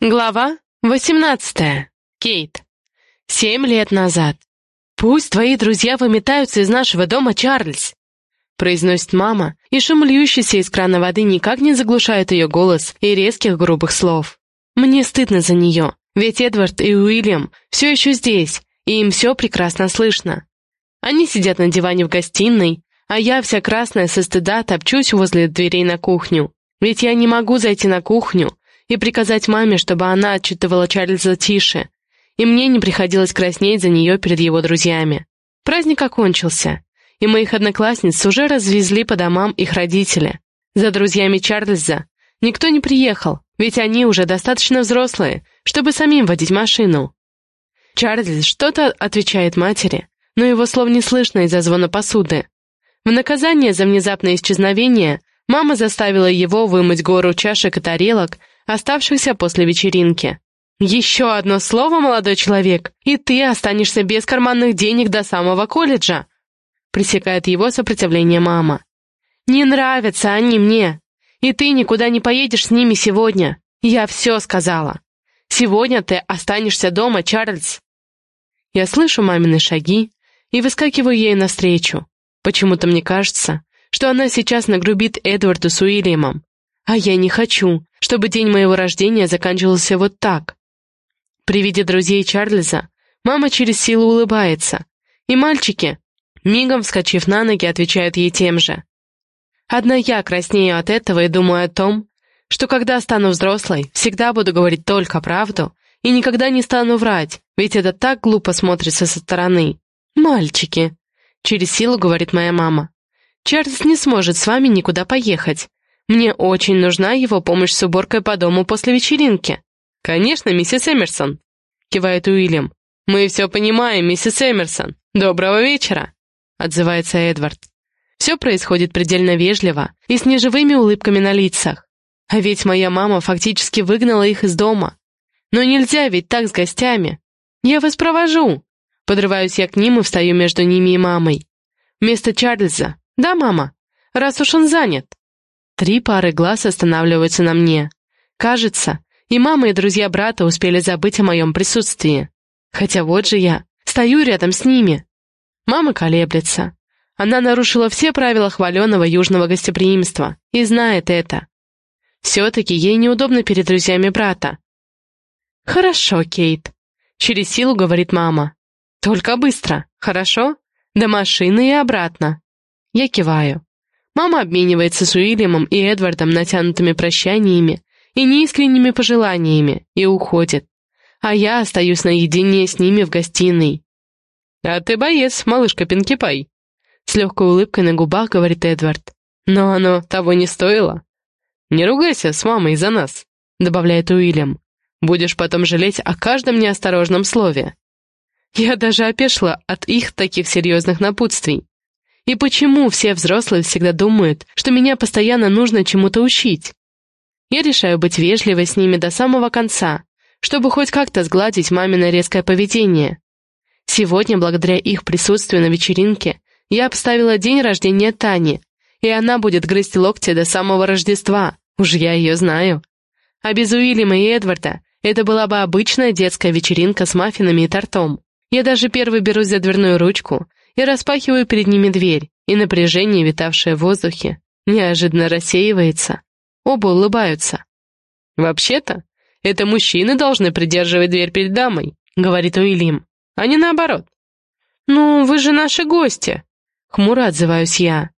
Глава 18. Кейт. Семь лет назад. «Пусть твои друзья выметаются из нашего дома, Чарльз!» произносит мама, и шум льющийся из крана воды никак не заглушает ее голос и резких грубых слов. Мне стыдно за нее, ведь Эдвард и Уильям все еще здесь, и им все прекрасно слышно. Они сидят на диване в гостиной, а я вся красная со стыда топчусь возле дверей на кухню. Ведь я не могу зайти на кухню, и приказать маме, чтобы она отчитывала Чарльза тише, и мне не приходилось краснеть за нее перед его друзьями. Праздник окончился, и моих одноклассниц уже развезли по домам их родители. За друзьями Чарльза никто не приехал, ведь они уже достаточно взрослые, чтобы самим водить машину. Чарльз что-то отвечает матери, но его слов не слышно из-за звона посуды. В наказание за внезапное исчезновение мама заставила его вымыть гору чашек и тарелок, оставшихся после вечеринки. «Еще одно слово, молодой человек, и ты останешься без карманных денег до самого колледжа!» пресекает его сопротивление мама. «Не нравятся они мне, и ты никуда не поедешь с ними сегодня. Я все сказала. Сегодня ты останешься дома, Чарльз!» Я слышу мамины шаги и выскакиваю ей навстречу. Почему-то мне кажется, что она сейчас нагрубит Эдварду с Уильямом. А я не хочу, чтобы день моего рождения заканчивался вот так. При виде друзей Чарльза мама через силу улыбается, и мальчики, мигом вскочив на ноги, отвечают ей тем же. Одна я краснею от этого и думаю о том, что когда стану взрослой, всегда буду говорить только правду и никогда не стану врать, ведь это так глупо смотрится со стороны. «Мальчики», — через силу говорит моя мама, — «Чарльз не сможет с вами никуда поехать, мне очень нужна его помощь с уборкой по дому после вечеринки». «Конечно, миссис Эмерсон», — кивает Уильям. «Мы все понимаем, миссис Эмерсон. Доброго вечера», — отзывается Эдвард. Все происходит предельно вежливо и с неживыми улыбками на лицах. А ведь моя мама фактически выгнала их из дома. Но нельзя ведь так с гостями. Я вас провожу. Подрываюсь я к ним и встаю между ними и мамой. Вместо Чарльза. Да, мама? Раз уж он занят. Три пары глаз останавливаются на мне. Кажется, и мама, и друзья брата успели забыть о моем присутствии. Хотя вот же я, стою рядом с ними. Мама колеблется. Она нарушила все правила хваленого южного гостеприимства и знает это. Все-таки ей неудобно перед друзьями брата. «Хорошо, Кейт», — через силу говорит мама. «Только быстро, хорошо? До машины и обратно». Я киваю. Мама обменивается с Уильямом и Эдвардом натянутыми прощаниями и неискренними пожеланиями и уходит. А я остаюсь наедине с ними в гостиной. «А ты боец, малышка Пинки Пай», — с легкой улыбкой на губах говорит Эдвард. «Но оно того не стоило». «Не ругайся с мамой за нас», — добавляет Уильям. «Будешь потом жалеть о каждом неосторожном слове». Я даже опешила от их таких серьезных напутствий. И почему все взрослые всегда думают, что меня постоянно нужно чему-то учить? Я решаю быть вежливой с ними до самого конца, чтобы хоть как-то сгладить мамино резкое поведение. Сегодня, благодаря их присутствию на вечеринке, я обставила день рождения Тани, и она будет грызть локти до самого Рождества, уж я ее знаю. А без Уильяма и Эдварда это была бы обычная детская вечеринка с маффинами и тортом. Я даже первый берусь за дверную ручку, и распахиваю перед ними дверь, и напряжение, витавшее в воздухе, неожиданно рассеивается. Оба улыбаются. «Вообще-то, это мужчины должны придерживать дверь перед дамой», — говорит Уильям, — «а не наоборот». «Ну, вы же наши гости», — хмуро отзываюсь я.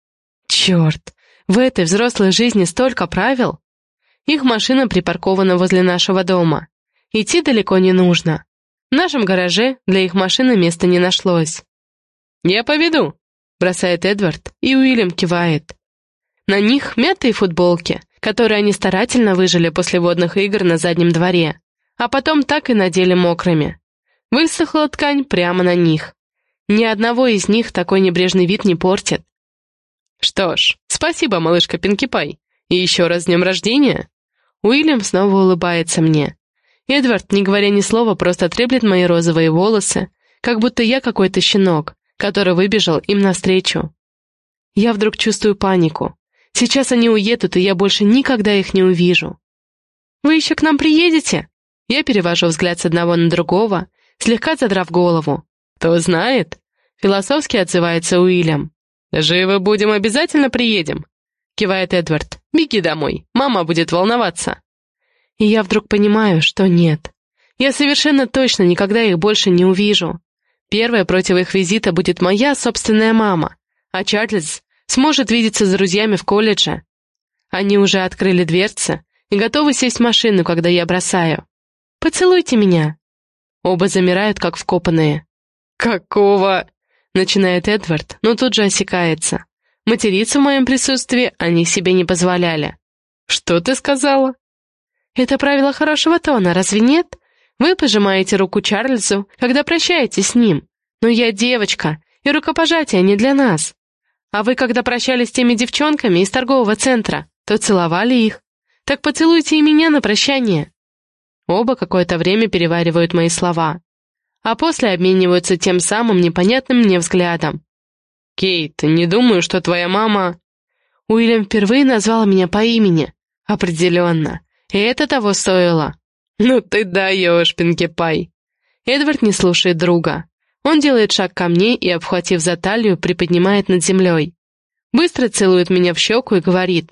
«Черт, в этой взрослой жизни столько правил!» Их машина припаркована возле нашего дома. Идти далеко не нужно. В нашем гараже для их машины места не нашлось. «Я поведу», — бросает Эдвард, и Уильям кивает. На них мятые футболки, которые они старательно выжили после водных игр на заднем дворе, а потом так и надели мокрыми. Высохла ткань прямо на них. Ни одного из них такой небрежный вид не портит. «Что ж, спасибо, малышка Пинки Пай, и еще раз с днем рождения!» Уильям снова улыбается мне. Эдвард, не говоря ни слова, просто треплет мои розовые волосы, как будто я какой-то щенок, который выбежал им навстречу. Я вдруг чувствую панику. Сейчас они уедут, и я больше никогда их не увижу. «Вы еще к нам приедете?» Я перевожу взгляд с одного на другого, слегка задрав голову. «Кто знает?» — философски отзывается Уильям. «Живы будем, обязательно приедем», — кивает Эдвард. «Беги домой, мама будет волноваться». И я вдруг понимаю, что нет. Я совершенно точно никогда их больше не увижу. Первая против их визита будет моя собственная мама, а Чарльз сможет видеться с друзьями в колледже. Они уже открыли дверцы и готовы сесть в машину, когда я бросаю. «Поцелуйте меня!» Оба замирают, как вкопанные. «Какого?» — начинает Эдвард, но тут же осекается. Материться в моем присутствии они себе не позволяли. «Что ты сказала?» «Это правило хорошего тона, разве нет? Вы пожимаете руку Чарльзу, когда прощаетесь с ним. Но я девочка, и рукопожатие не для нас. А вы, когда прощались с теми девчонками из торгового центра, то целовали их. Так поцелуйте и меня на прощание». Оба какое-то время переваривают мои слова, а после обмениваются тем самым непонятным мне взглядом. «Кейт, не думаю, что твоя мама...» Уильям впервые назвал меня по имени. Определенно. И это того стоило. «Ну ты даешь, Пинки Пай!» Эдвард не слушает друга. Он делает шаг ко мне и, обхватив за талию, приподнимает над землей. Быстро целует меня в щеку и говорит.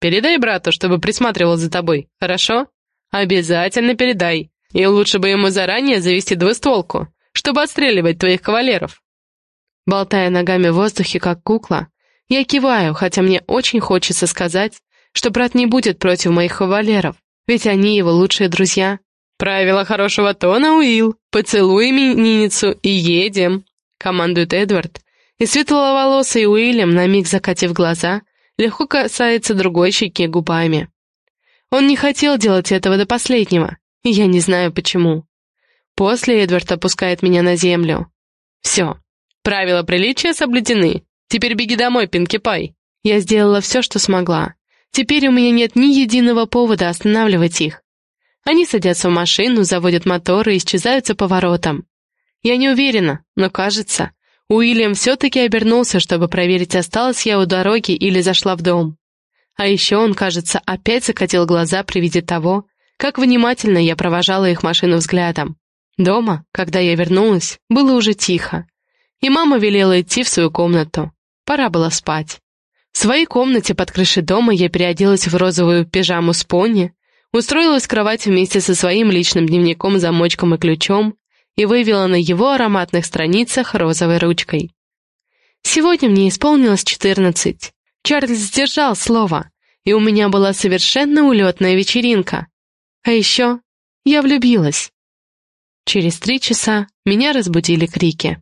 «Передай брату, чтобы присматривал за тобой, хорошо? Обязательно передай. И лучше бы ему заранее завести двустволку, чтобы отстреливать твоих кавалеров». Болтая ногами в воздухе, как кукла, я киваю, хотя мне очень хочется сказать, что брат не будет против моих кавалеров, ведь они его лучшие друзья. «Правило хорошего тона, Уилл. Поцелуй именинницу и едем», — командует Эдвард. И светловолосый Уильям, на миг закатив глаза, легко касается другой щеки губами. Он не хотел делать этого до последнего, и я не знаю почему. После Эдвард опускает меня на землю. «Все. Правила приличия соблюдены. Теперь беги домой, Пинки Пай». Я сделала все, что смогла. Теперь у меня нет ни единого повода останавливать их. Они садятся в машину, заводят моторы и исчезают за поворотом. Я не уверена, но кажется, Уильям все-таки обернулся, чтобы проверить, осталась я у дороги или зашла в дом. А еще он, кажется, опять закатил глаза при виде того, как внимательно я провожала их машину взглядом. Дома, когда я вернулась, было уже тихо, и мама велела идти в свою комнату. Пора было спать. Своей комнате под крышей дома я переоделась в розовую пижаму с пони, устроилась в кровать вместе со своим личным дневником, замочком и ключом и вывела на его ароматных страницах розовой ручкой. Сегодня мне исполнилось четырнадцать. Чарльз сдержал слово, и у меня была совершенно улетная вечеринка. А еще я влюбилась. Через три часа меня разбудили крики.